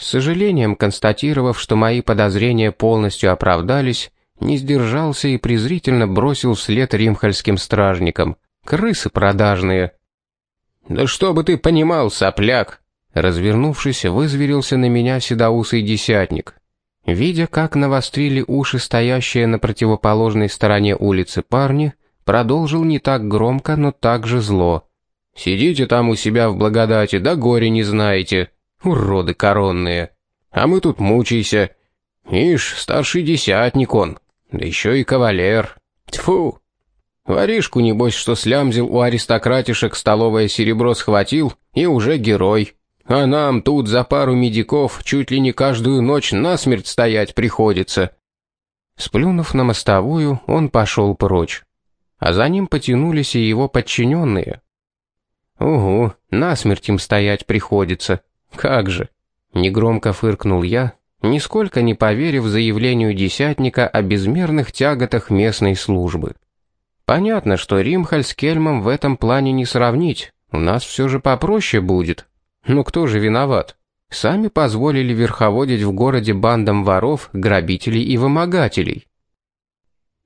С сожалением констатировав, что мои подозрения полностью оправдались, не сдержался и презрительно бросил вслед римхальским стражникам. Крысы продажные. «Да что бы ты понимал, сопляк!» Развернувшись, вызверился на меня седоусый десятник. Видя, как навострили уши стоящие на противоположной стороне улицы парни, продолжил не так громко, но так же зло. «Сидите там у себя в благодати, да горе не знаете. Уроды коронные. А мы тут мучайся. Ишь, старший десятник он, да еще и кавалер. Тьфу! Воришку, небось, что слямзил у аристократишек столовое серебро схватил, и уже герой. А нам тут за пару медиков чуть ли не каждую ночь насмерть стоять приходится». Сплюнув на мостовую, он пошел прочь. А за ним потянулись и его подчиненные. «Угу, насмерть им стоять приходится. Как же!» Негромко фыркнул я, нисколько не поверив заявлению десятника о безмерных тяготах местной службы. Понятно, что Римхаль с Кельмом в этом плане не сравнить, у нас все же попроще будет. Но кто же виноват? Сами позволили верховодить в городе бандам воров, грабителей и вымогателей.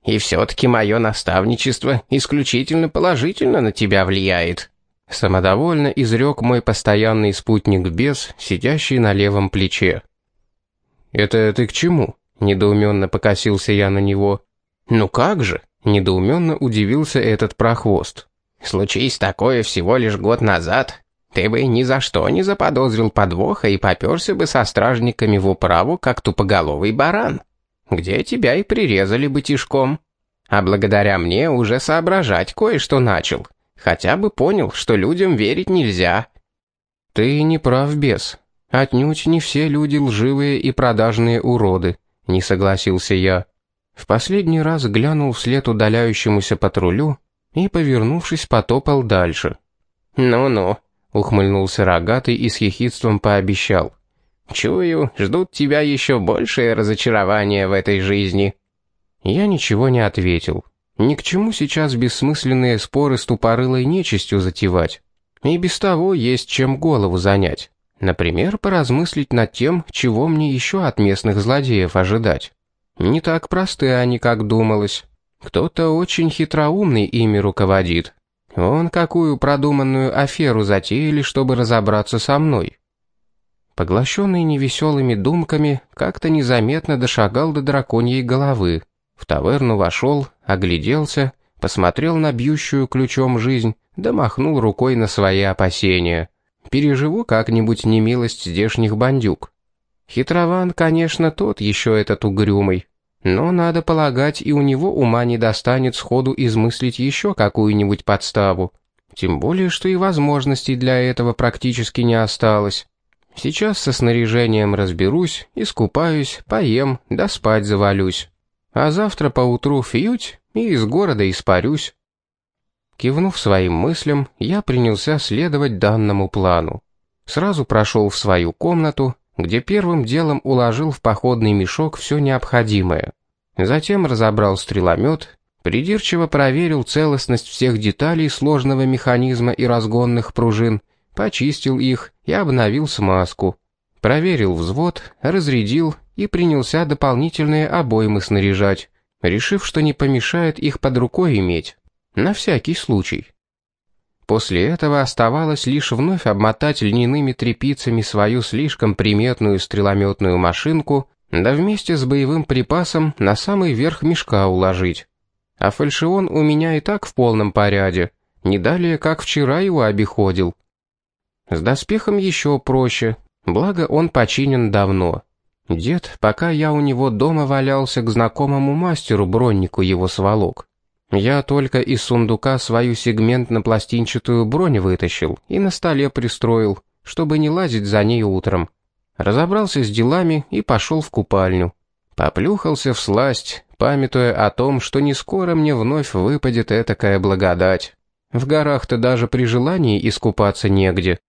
«И все-таки мое наставничество исключительно положительно на тебя влияет», самодовольно изрек мой постоянный спутник бес, сидящий на левом плече. «Это ты к чему?» — недоуменно покосился я на него. «Ну как же?» — недоуменно удивился этот прохвост. «Случись такое всего лишь год назад, ты бы ни за что не заподозрил подвоха и поперся бы со стражниками в управу, как тупоголовый баран, где тебя и прирезали бы тишком. А благодаря мне уже соображать кое-что начал, хотя бы понял, что людям верить нельзя». «Ты не прав, бес», «Отнюдь не все люди лживые и продажные уроды», — не согласился я. В последний раз глянул вслед удаляющемуся патрулю и, повернувшись, потопал дальше. «Ну-ну», — ухмыльнулся рогатый и с хихидством пообещал. «Чую, ждут тебя еще большее разочарование в этой жизни». Я ничего не ответил. Ни к чему сейчас бессмысленные споры с тупорылой нечистью затевать. И без того есть чем голову занять. Например, поразмыслить над тем, чего мне еще от местных злодеев ожидать. Не так просты они, как думалось. Кто-то очень хитроумный ими руководит. Он какую продуманную аферу затеяли, чтобы разобраться со мной. Поглощенный невеселыми думками, как-то незаметно дошагал до драконьей головы. В таверну вошел, огляделся, посмотрел на бьющую ключом жизнь, да махнул рукой на свои опасения. Переживу как-нибудь немилость здешних бандюк. Хитрован, конечно, тот еще этот угрюмый. Но, надо полагать, и у него ума не достанет сходу измыслить еще какую-нибудь подставу. Тем более, что и возможностей для этого практически не осталось. Сейчас со снаряжением разберусь, искупаюсь, поем, да спать завалюсь. А завтра поутру фьють и из города испарюсь. Кивнув своим мыслям, я принялся следовать данному плану. Сразу прошел в свою комнату, где первым делом уложил в походный мешок все необходимое. Затем разобрал стреломет, придирчиво проверил целостность всех деталей сложного механизма и разгонных пружин, почистил их и обновил смазку. Проверил взвод, разрядил и принялся дополнительные обоймы снаряжать, решив, что не помешает их под рукой иметь. На всякий случай. После этого оставалось лишь вновь обмотать льняными тряпицами свою слишком приметную стрелометную машинку, да вместе с боевым припасом на самый верх мешка уложить. А фальшион у меня и так в полном порядке, не далее, как вчера его обиходил. С доспехом еще проще, благо он починен давно. Дед, пока я у него дома валялся, к знакомому мастеру-броннику его сволок. Я только из сундука свою сегментно-пластинчатую бронь вытащил и на столе пристроил, чтобы не лазить за ней утром. Разобрался с делами и пошел в купальню. Поплюхался в сласть, памятуя о том, что не скоро мне вновь выпадет этакая благодать. В горах-то даже при желании искупаться негде.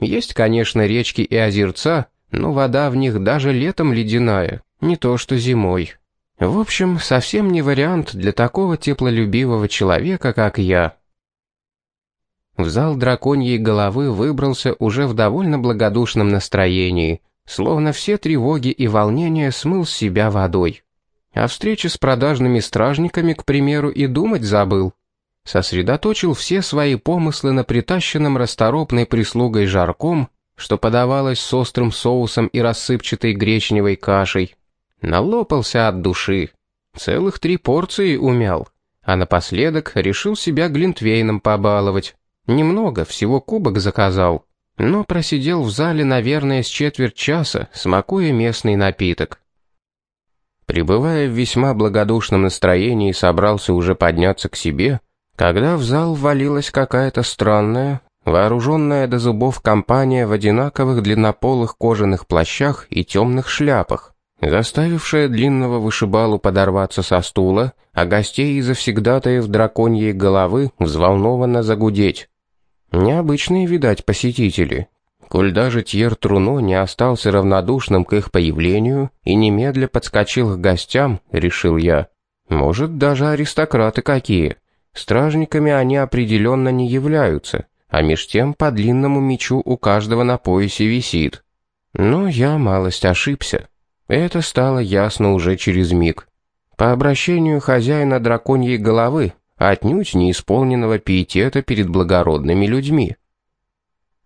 Есть, конечно, речки и озерца, но вода в них даже летом ледяная, не то что зимой. В общем, совсем не вариант для такого теплолюбивого человека, как я. В зал драконьей головы выбрался уже в довольно благодушном настроении. словно все тревоги и волнения смыл с себя водой. О встрече с продажными стражниками, к примеру, и думать забыл. Сосредоточил все свои помыслы на притащенном расторопной прислугой жарком, что подавалось с острым соусом и рассыпчатой гречневой кашей. Налопался от души. Целых три порции умял. А напоследок решил себя глинтвейном побаловать. Немного, всего кубок заказал. Но просидел в зале, наверное, с четверть часа, смакуя местный напиток. Пребывая в весьма благодушном настроении, собрался уже подняться к себе, когда в зал ввалилась какая-то странная, вооруженная до зубов компания в одинаковых длиннополых кожаных плащах и темных шляпах, заставившая длинного вышибалу подорваться со стула, а гостей и завсегдатаев драконьей головы взволнованно загудеть. Необычные, видать, посетители. Коль даже Тьер Труно не остался равнодушным к их появлению и немедля подскочил к гостям, решил я. Может, даже аристократы какие. Стражниками они определенно не являются, а меж тем по длинному мечу у каждого на поясе висит. Но я малость ошибся. Это стало ясно уже через миг. По обращению хозяина драконьей головы, отнюдь не исполненного пиетета перед благородными людьми.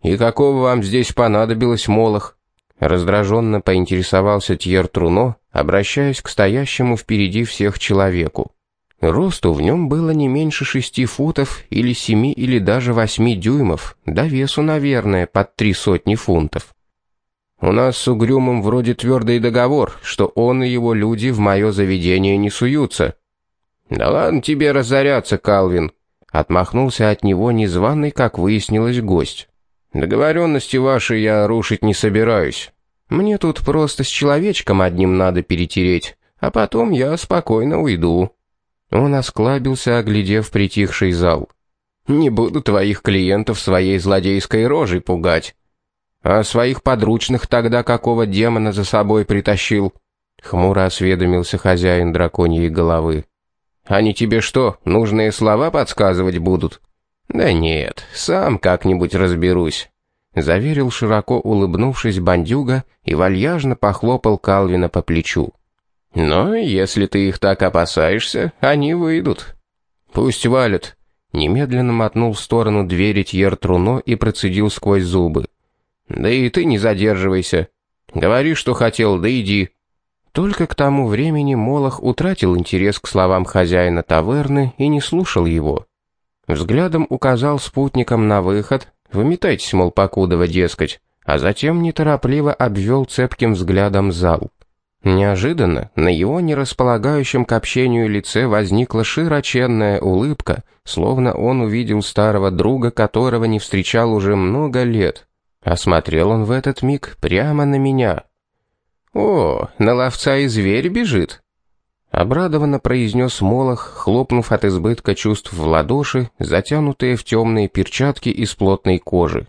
«И какого вам здесь понадобилось, Молох?» Раздраженно поинтересовался Тьер Труно, обращаясь к стоящему впереди всех человеку. Росту в нем было не меньше шести футов или семи или даже восьми дюймов, да весу, наверное, под три сотни фунтов. У нас с Угрюмом вроде твердый договор, что он и его люди в мое заведение не суются. Да ладно тебе разоряться, Калвин, отмахнулся от него незваный, как выяснилось, гость. Договоренности ваши я рушить не собираюсь. Мне тут просто с человечком одним надо перетереть, а потом я спокойно уйду. Он осклабился, оглядев притихший зал. «Не буду твоих клиентов своей злодейской рожей пугать. А своих подручных тогда какого демона за собой притащил?» Хмуро осведомился хозяин драконьей головы. «Они тебе что, нужные слова подсказывать будут?» «Да нет, сам как-нибудь разберусь», — заверил широко улыбнувшись бандюга и вальяжно похлопал Калвина по плечу. Но если ты их так опасаешься, они выйдут. Пусть валят. Немедленно мотнул в сторону двери Тьер Труно и процедил сквозь зубы. Да и ты не задерживайся. Говори, что хотел, да иди. Только к тому времени Молох утратил интерес к словам хозяина таверны и не слушал его. Взглядом указал спутникам на выход, выметайтесь, мол, покудова, дескать, а затем неторопливо обвел цепким взглядом зал. Неожиданно на его нерасполагающем к общению лице возникла широченная улыбка, словно он увидел старого друга, которого не встречал уже много лет. Осмотрел он в этот миг прямо на меня. «О, на ловца и зверь бежит!» Обрадованно произнес Молох, хлопнув от избытка чувств в ладоши, затянутые в темные перчатки из плотной кожи.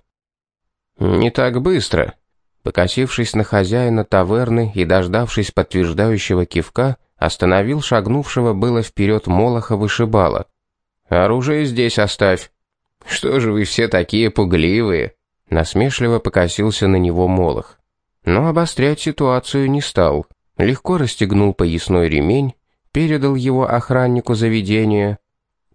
«Не так быстро!» Покосившись на хозяина таверны и дождавшись подтверждающего кивка, остановил шагнувшего было вперед Молоха вышибала. «Оружие здесь оставь». «Что же вы все такие пугливые?» Насмешливо покосился на него Молох. Но обострять ситуацию не стал. Легко расстегнул поясной ремень, передал его охраннику заведения,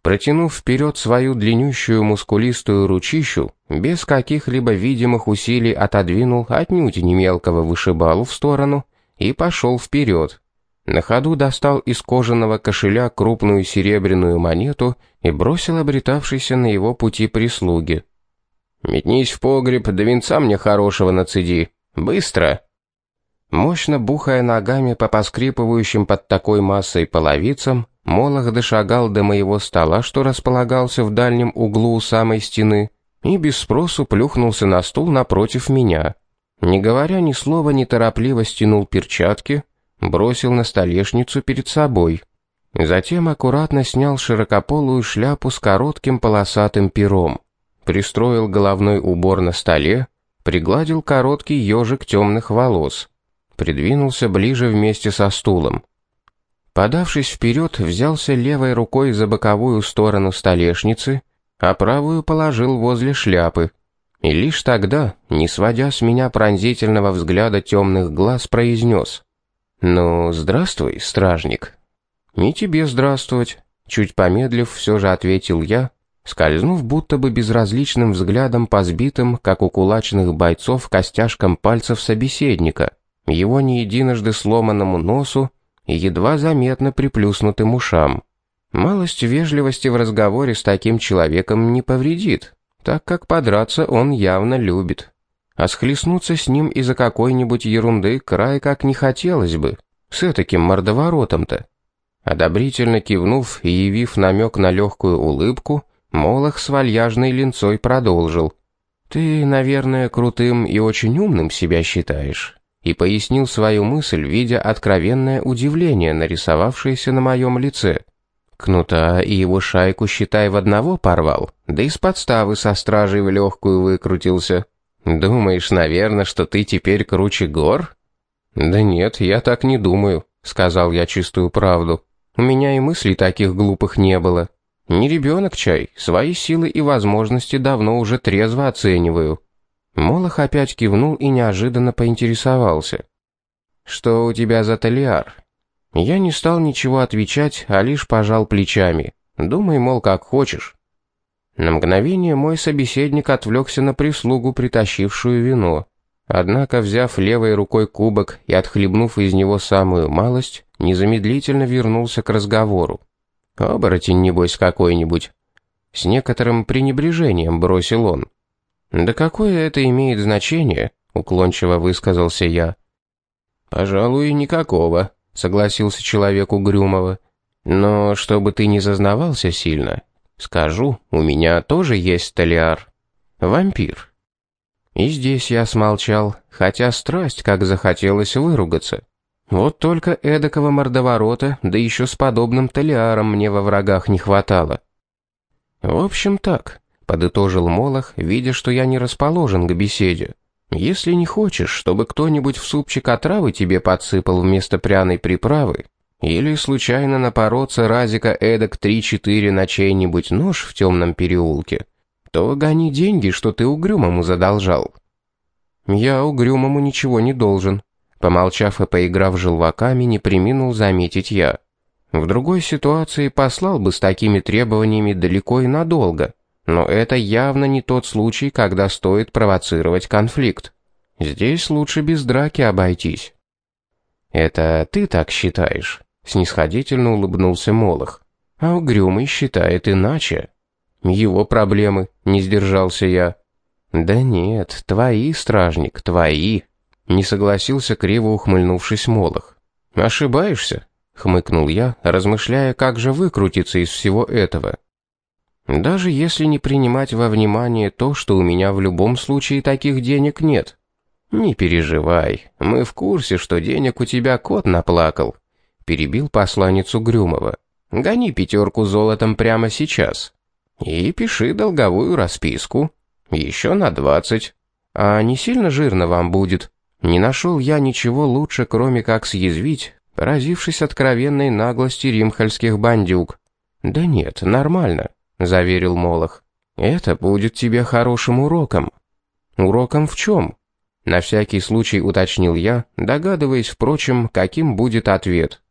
Протянув вперед свою длиннющую мускулистую ручищу, без каких-либо видимых усилий отодвинул отнюдь не мелкого вышибалу в сторону и пошел вперед. На ходу достал из кожаного кошеля крупную серебряную монету и бросил обретавшейся на его пути прислуги. «Метнись в погреб, да венца мне хорошего нацеди. Быстро!» Мощно бухая ногами по поскрипывающим под такой массой половицам, Молох дошагал до моего стола, что располагался в дальнем углу у самой стены, и без спросу плюхнулся на стул напротив меня. Не говоря ни слова, неторопливо стянул перчатки, бросил на столешницу перед собой. Затем аккуратно снял широкополую шляпу с коротким полосатым пером, пристроил головной убор на столе, пригладил короткий ежик темных волос, придвинулся ближе вместе со стулом. Подавшись вперед, взялся левой рукой за боковую сторону столешницы, а правую положил возле шляпы. И лишь тогда, не сводя с меня пронзительного взгляда темных глаз, произнес «Ну, здравствуй, стражник». «И тебе здравствовать», — чуть помедлив, все же ответил я, скользнув будто бы безразличным взглядом по сбитым, как у кулачных бойцов, костяшкам пальцев собеседника, его не единожды сломанному носу и едва заметно приплюснутым ушам. Малость вежливости в разговоре с таким человеком не повредит, так как подраться он явно любит. А схлестнуться с ним из-за какой-нибудь ерунды край как не хотелось бы, с таким мордоворотом-то. Одобрительно кивнув и явив намек на легкую улыбку, Молох с вальяжной линцой продолжил. «Ты, наверное, крутым и очень умным себя считаешь», и пояснил свою мысль, видя откровенное удивление, нарисовавшееся на моем лице. Кнута и его шайку, считай, в одного порвал, да из подставы со стражей в легкую выкрутился. Думаешь, наверное, что ты теперь круче гор? Да нет, я так не думаю, сказал я чистую правду. У меня и мыслей таких глупых не было. Не ребенок чай, свои силы и возможности давно уже трезво оцениваю. Молох опять кивнул и неожиданно поинтересовался. «Что у тебя за талиар?» Я не стал ничего отвечать, а лишь пожал плечами. Думай, мол, как хочешь. На мгновение мой собеседник отвлекся на прислугу, притащившую вино. Однако, взяв левой рукой кубок и отхлебнув из него самую малость, незамедлительно вернулся к разговору. «Оборотень, небось, какой-нибудь». С некоторым пренебрежением бросил он. «Да какое это имеет значение?» — уклончиво высказался я. «Пожалуй, никакого», — согласился человек угрюмого. «Но чтобы ты не зазнавался сильно, скажу, у меня тоже есть талиар. Вампир». И здесь я смолчал, хотя страсть как захотелось выругаться. Вот только эдакого мордоворота, да еще с подобным талиаром мне во врагах не хватало. В общем так, подытожил Молох, видя, что я не расположен к беседе. Если не хочешь, чтобы кто-нибудь в супчик отравы тебе подсыпал вместо пряной приправы, или случайно напороться разика эдак три-четыре на чей-нибудь нож в темном переулке, то гони деньги, что ты угрюмому задолжал. Я угрюмому ничего не должен, Помолчав и поиграв желваками, не приминул заметить я. В другой ситуации послал бы с такими требованиями далеко и надолго, но это явно не тот случай, когда стоит провоцировать конфликт. Здесь лучше без драки обойтись. «Это ты так считаешь?» — снисходительно улыбнулся Молох. «А Угрюмый считает иначе». «Его проблемы», — не сдержался я. «Да нет, твои, стражник, твои», не согласился криво ухмыльнувшись Молох. «Ошибаешься?» — хмыкнул я, размышляя, как же выкрутиться из всего этого. «Даже если не принимать во внимание то, что у меня в любом случае таких денег нет. Не переживай, мы в курсе, что денег у тебя кот наплакал», — перебил посланницу Грюмова. «Гони пятерку золотом прямо сейчас. И пиши долговую расписку. Еще на двадцать. А не сильно жирно вам будет?» Не нашел я ничего лучше, кроме как съязвить, поразившись откровенной наглости римхальских бандюк. «Да нет, нормально», — заверил Молох. «Это будет тебе хорошим уроком». «Уроком в чем?» На всякий случай уточнил я, догадываясь, впрочем, каким будет ответ.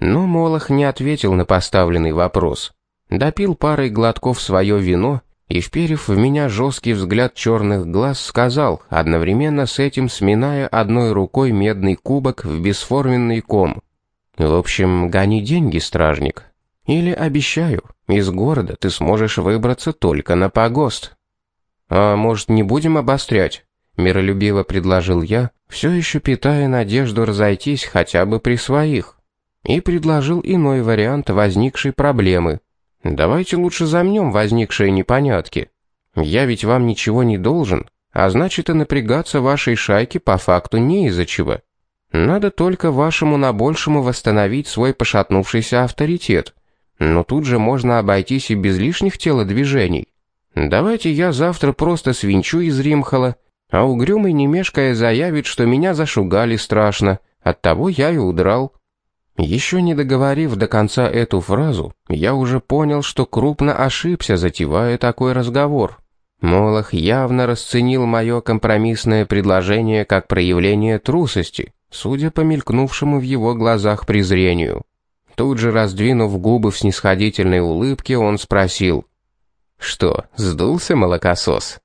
Но Молох не ответил на поставленный вопрос. Допил парой глотков свое вино и, вперев в меня жесткий взгляд черных глаз, сказал, одновременно с этим сминая одной рукой медный кубок в бесформенный ком. «В общем, гони деньги, стражник. Или, обещаю, из города ты сможешь выбраться только на погост». «А может, не будем обострять?» — миролюбиво предложил я, все еще питая надежду разойтись хотя бы при своих. И предложил иной вариант возникшей проблемы — Давайте лучше замнем возникшие непонятки. Я ведь вам ничего не должен, а значит и напрягаться вашей шайке по факту не из-за чего. Надо только вашему на большему восстановить свой пошатнувшийся авторитет. Но тут же можно обойтись и без лишних телодвижений. Давайте я завтра просто свинчу из Римхала, а угрюмый не мешкая заявит, что меня зашугали страшно, оттого я и удрал. Еще не договорив до конца эту фразу, я уже понял, что крупно ошибся, затевая такой разговор. Молох явно расценил мое компромиссное предложение как проявление трусости, судя по мелькнувшему в его глазах презрению. Тут же раздвинув губы в снисходительной улыбке, он спросил. «Что, сдулся молокосос?»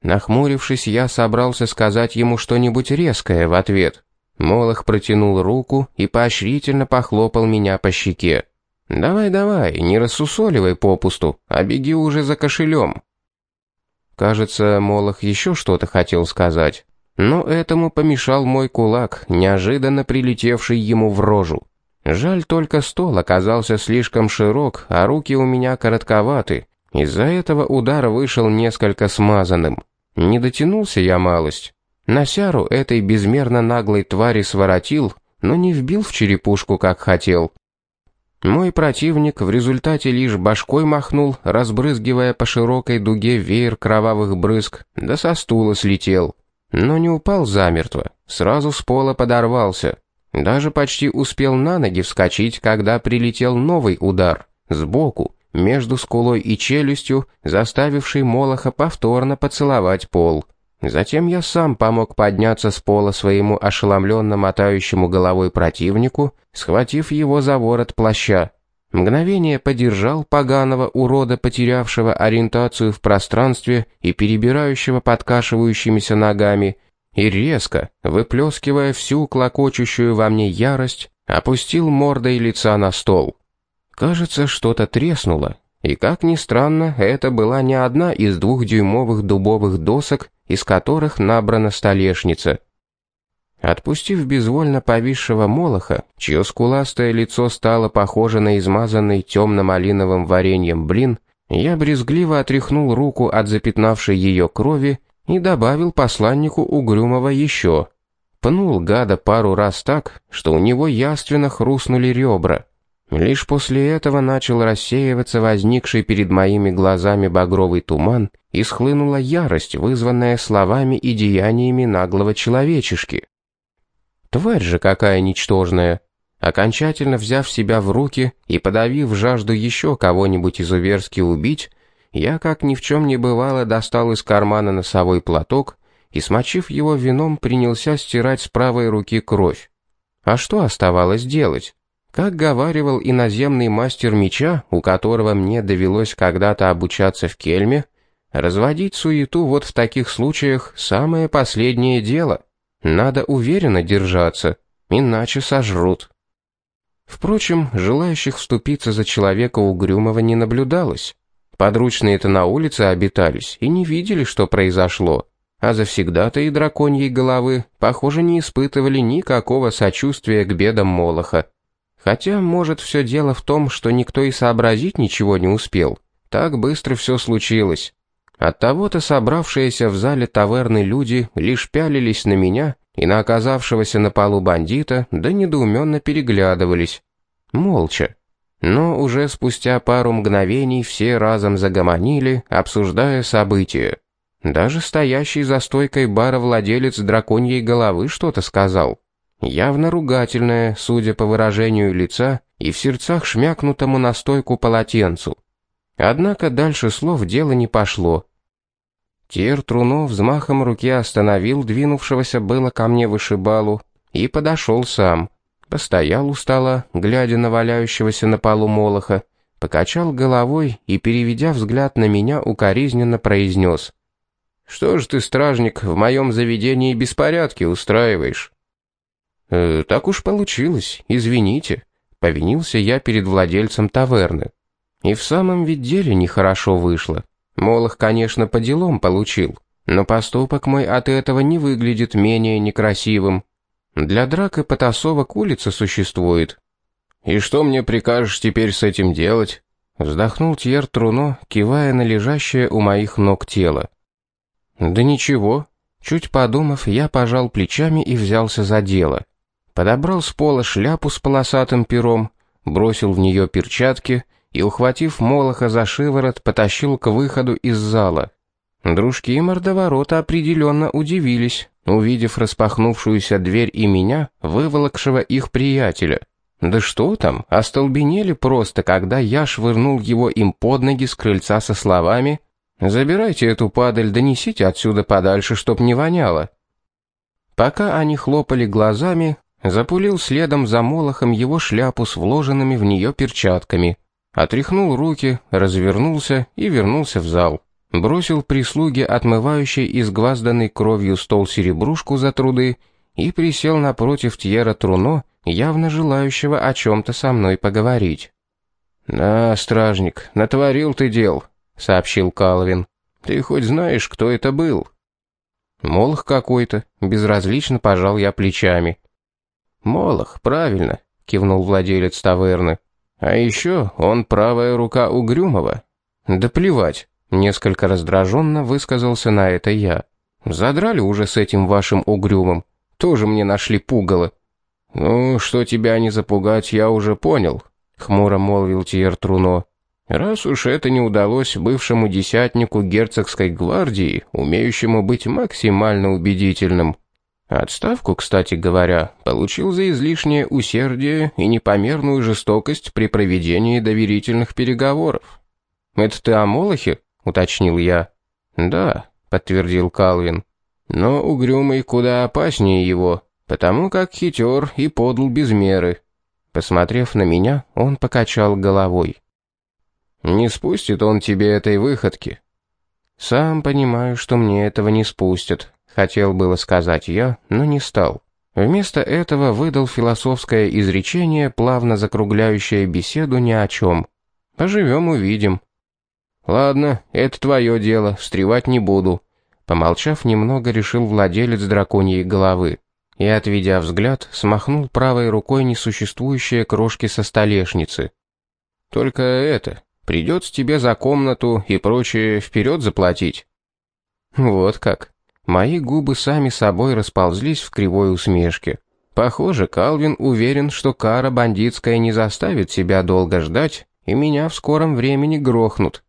Нахмурившись, я собрался сказать ему что-нибудь резкое в ответ. Молох протянул руку и поощрительно похлопал меня по щеке. «Давай-давай, не рассусоливай попусту, а беги уже за кошелем». Кажется, Молох еще что-то хотел сказать, но этому помешал мой кулак, неожиданно прилетевший ему в рожу. Жаль только стол оказался слишком широк, а руки у меня коротковаты. Из-за этого удар вышел несколько смазанным. Не дотянулся я малость. На сяру этой безмерно наглой твари своротил, но не вбил в черепушку, как хотел. Мой противник в результате лишь башкой махнул, разбрызгивая по широкой дуге веер кровавых брызг, да со стула слетел. Но не упал замертво, сразу с пола подорвался. Даже почти успел на ноги вскочить, когда прилетел новый удар, сбоку, между скулой и челюстью, заставивший Молоха повторно поцеловать пол. Затем я сам помог подняться с пола своему ошеломленно мотающему головой противнику, схватив его за ворот плаща. Мгновение подержал поганого урода, потерявшего ориентацию в пространстве и перебирающего подкашивающимися ногами, и резко, выплескивая всю клокочущую во мне ярость, опустил мордой лица на стол. Кажется, что-то треснуло, и, как ни странно, это была не одна из двухдюймовых дубовых досок, из которых набрана столешница. Отпустив безвольно повисшего молоха, чье скуластое лицо стало похоже на измазанный темно-малиновым вареньем блин, я брезгливо отряхнул руку от запятнавшей ее крови и добавил посланнику угрюмого еще. Пнул гада пару раз так, что у него яственно хрустнули ребра. Лишь после этого начал рассеиваться возникший перед моими глазами багровый туман и схлынула ярость, вызванная словами и деяниями наглого человечешки. Тварь же какая ничтожная! Окончательно взяв себя в руки и подавив жажду еще кого-нибудь изуверски убить, я, как ни в чем не бывало, достал из кармана носовой платок и, смочив его вином, принялся стирать с правой руки кровь. А что оставалось делать? Как говаривал иноземный мастер меча, у которого мне довелось когда-то обучаться в Кельме, разводить суету вот в таких случаях самое последнее дело. Надо уверенно держаться, иначе сожрут. Впрочем, желающих вступиться за человека угрюмого не наблюдалось. Подручные-то на улице обитались и не видели, что произошло, а завсегда-то и драконьей головы, похоже, не испытывали никакого сочувствия к бедам Молоха. Хотя, может, все дело в том, что никто и сообразить ничего не успел. Так быстро все случилось. Оттого-то собравшиеся в зале таверны люди лишь пялились на меня и на оказавшегося на полу бандита, да недоуменно переглядывались. Молча. Но уже спустя пару мгновений все разом загомонили, обсуждая события. Даже стоящий за стойкой бара владелец драконьей головы что-то сказал явно ругательное, судя по выражению лица и в сердцах шмякнутому на стойку полотенцу. Однако дальше слов дело не пошло. Тер Труно взмахом руки остановил двинувшегося было ко мне вышибалу и подошел сам. Постоял у стола, глядя на валяющегося на полу молоха, покачал головой и, переведя взгляд на меня, укоризненно произнес. «Что ж ты, стражник, в моем заведении беспорядки устраиваешь?» «Э, «Так уж получилось, извините», — повинился я перед владельцем таверны. И в самом ведь деле нехорошо вышло. Молох, конечно, по делам получил, но поступок мой от этого не выглядит менее некрасивым. Для драк и потасовок улица существует. «И что мне прикажешь теперь с этим делать?» Вздохнул Тьер Труно, кивая на лежащее у моих ног тело. «Да ничего». Чуть подумав, я пожал плечами и взялся за дело подобрал с пола шляпу с полосатым пером, бросил в нее перчатки и, ухватив Молоха за шиворот, потащил к выходу из зала. Дружки и мордоворота определенно удивились, увидев распахнувшуюся дверь и меня, выволокшего их приятеля. Да что там, остолбенели просто, когда я швырнул его им под ноги с крыльца со словами Забирайте эту падаль, донесите отсюда подальше, чтоб не воняло. Пока они хлопали глазами, запулил следом за Молохом его шляпу с вложенными в нее перчатками, отряхнул руки, развернулся и вернулся в зал. Бросил прислуге, отмывающей изгвазданной кровью стол серебрушку за труды, и присел напротив Тьера Труно, явно желающего о чем-то со мной поговорить. «Да, стражник, натворил ты дел», — сообщил Калвин. «Ты хоть знаешь, кто это был?» «Молох какой-то», — безразлично пожал я плечами. «Молох, правильно», — кивнул владелец таверны. «А еще он правая рука Угрюмова». «Да плевать», — несколько раздраженно высказался на это я. «Задрали уже с этим вашим Угрюмом. Тоже мне нашли пугало». «Ну, что тебя не запугать, я уже понял», — хмуро молвил Тьер Труно. Раз уж это не удалось бывшему десятнику герцогской гвардии, умеющему быть максимально убедительным. Отставку, кстати говоря, получил за излишнее усердие и непомерную жестокость при проведении доверительных переговоров. «Это ты о Молохе?» — уточнил я. «Да», — подтвердил Калвин. «Но угрюмый куда опаснее его, потому как хитер и подл без меры». Посмотрев на меня, он покачал головой. Не спустит он тебе этой выходки. Сам понимаю, что мне этого не спустят, хотел было сказать я, но не стал. Вместо этого выдал философское изречение, плавно закругляющее беседу ни о чем. Поживем увидим. Ладно, это твое дело, встревать не буду. Помолчав немного, решил владелец драконьей головы. И, отведя взгляд, смахнул правой рукой несуществующие крошки со столешницы. Только это, Придется тебе за комнату и прочее вперед заплатить». Вот как. Мои губы сами собой расползлись в кривой усмешке. Похоже, Калвин уверен, что кара бандитская не заставит себя долго ждать, и меня в скором времени грохнут.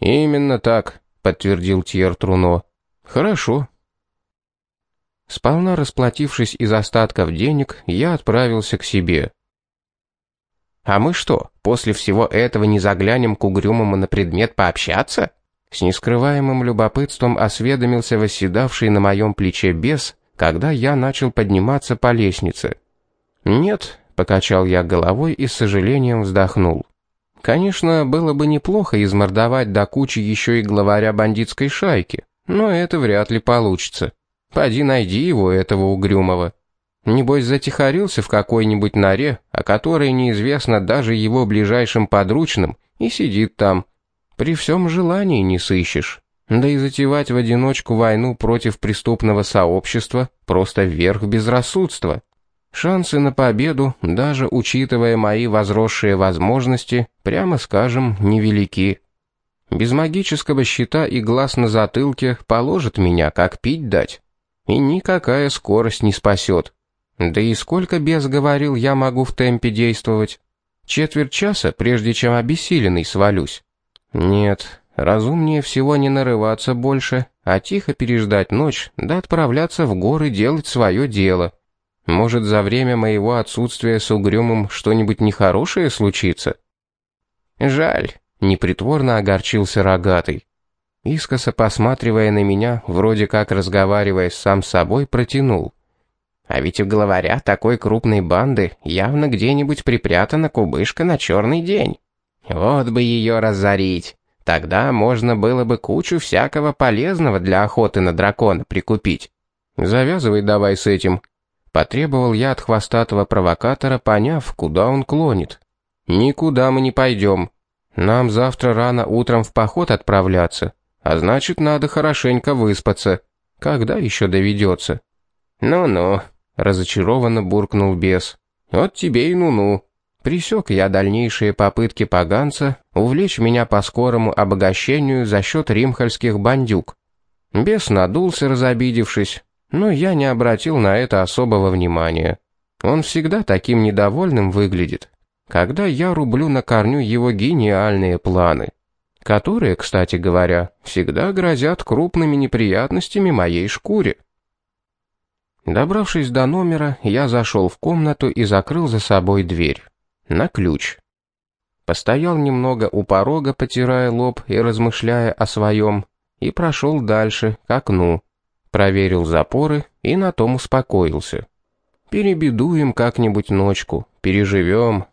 «Именно так», — подтвердил Тьер Труно. «Хорошо». Сполна расплатившись из остатков денег, я отправился к себе. А мы что, после всего этого не заглянем к угрюмому на предмет пообщаться? С нескрываемым любопытством осведомился восседавший на моем плече бес, когда я начал подниматься по лестнице. «Нет», — покачал я головой и с сожалением вздохнул. «Конечно, было бы неплохо измордовать до кучи еще и главаря бандитской шайки, но это вряд ли получится. Пойди найди его, этого угрюмого». Небось, затихарился в какой-нибудь норе, о которой неизвестно даже его ближайшим подручным, и сидит там. При всем желании не сыщешь. Да и затевать в одиночку войну против преступного сообщества – просто верх безрассудства. Шансы на победу, даже учитывая мои возросшие возможности, прямо скажем, невелики. Без магического щита и глаз на затылке положит меня, как пить дать. И никакая скорость не спасет. Да и сколько без говорил, я могу в темпе действовать? Четверть часа, прежде чем обессиленный свалюсь. Нет, разумнее всего не нарываться больше, а тихо переждать ночь, да отправляться в горы делать свое дело. Может, за время моего отсутствия с угрюмым что-нибудь нехорошее случится? Жаль, непритворно огорчился рогатый. Искоса посматривая на меня, вроде как разговаривая сам с собой, протянул. А ведь у главаря такой крупной банды явно где-нибудь припрятана кубышка на черный день. Вот бы ее разорить. Тогда можно было бы кучу всякого полезного для охоты на дракона прикупить. Завязывай давай с этим. Потребовал я от хвостатого провокатора, поняв, куда он клонит. Никуда мы не пойдем. Нам завтра рано утром в поход отправляться. А значит, надо хорошенько выспаться. Когда еще доведется? Ну-ну, разочарованно буркнул бес. «Вот тебе и ну-ну». Присек я дальнейшие попытки поганца увлечь меня по скорому обогащению за счет римхальских бандюк. Бес надулся, разобидевшись, но я не обратил на это особого внимания. Он всегда таким недовольным выглядит, когда я рублю на корню его гениальные планы, которые, кстати говоря, всегда грозят крупными неприятностями моей шкуре. Добравшись до номера, я зашел в комнату и закрыл за собой дверь. На ключ. постоял немного у порога, потирая лоб и размышляя о своем, и прошел дальше, к окну. Проверил запоры и на том успокоился. Перебедуем как-нибудь ночку, переживем.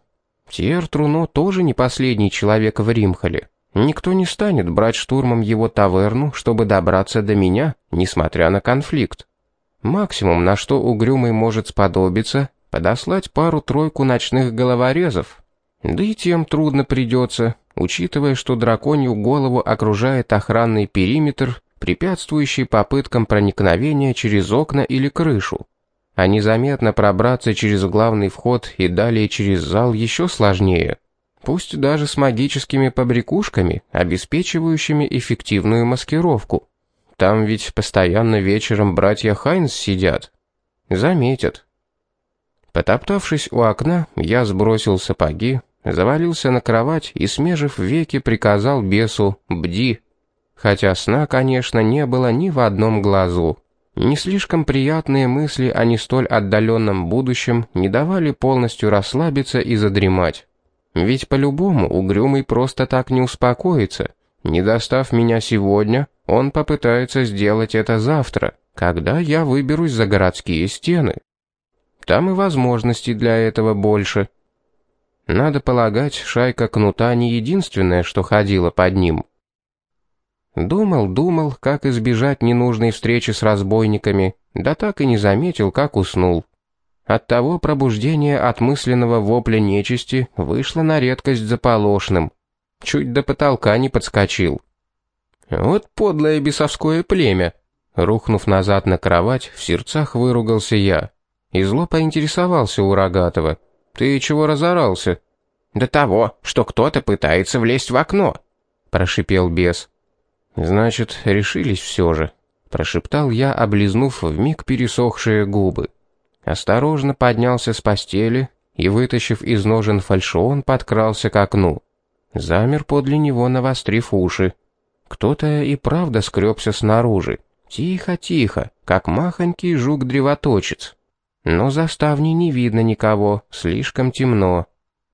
Тьер Труно тоже не последний человек в Римхале. Никто не станет брать штурмом его таверну, чтобы добраться до меня, несмотря на конфликт. Максимум, на что Угрюмый может сподобиться, подослать пару-тройку ночных головорезов. Да и тем трудно придется, учитывая, что драконью голову окружает охранный периметр, препятствующий попыткам проникновения через окна или крышу. А незаметно пробраться через главный вход и далее через зал еще сложнее. Пусть даже с магическими побрякушками, обеспечивающими эффективную маскировку. Там ведь постоянно вечером братья Хайнс сидят. Заметят. Потоптавшись у окна, я сбросил сапоги, завалился на кровать и, смежив веки, приказал бесу «Бди». Хотя сна, конечно, не было ни в одном глазу. Не слишком приятные мысли о не столь отдаленном будущем не давали полностью расслабиться и задремать. Ведь по-любому угрюмый просто так не успокоится. Не достав меня сегодня, он попытается сделать это завтра, когда я выберусь за городские стены. Там и возможностей для этого больше. Надо полагать, шайка кнута не единственная, что ходила под ним. Думал, думал, как избежать ненужной встречи с разбойниками, да так и не заметил, как уснул. Оттого пробуждение от мысленного вопля нечисти вышло на редкость заполошным. Чуть до потолка не подскочил. Вот подлое бесовское племя. Рухнув назад на кровать, в сердцах выругался я. И зло поинтересовался у Рогатого. «Ты чего разорался?» «До того, что кто-то пытается влезть в окно», — прошипел бес. «Значит, решились все же», — прошептал я, облизнув вмиг пересохшие губы. Осторожно поднялся с постели и, вытащив из ножен фальшион, подкрался к окну. Замер подле него, навострив уши. Кто-то и правда скребся снаружи. Тихо-тихо, как махонький жук-древоточец. Но за ставней не видно никого, слишком темно.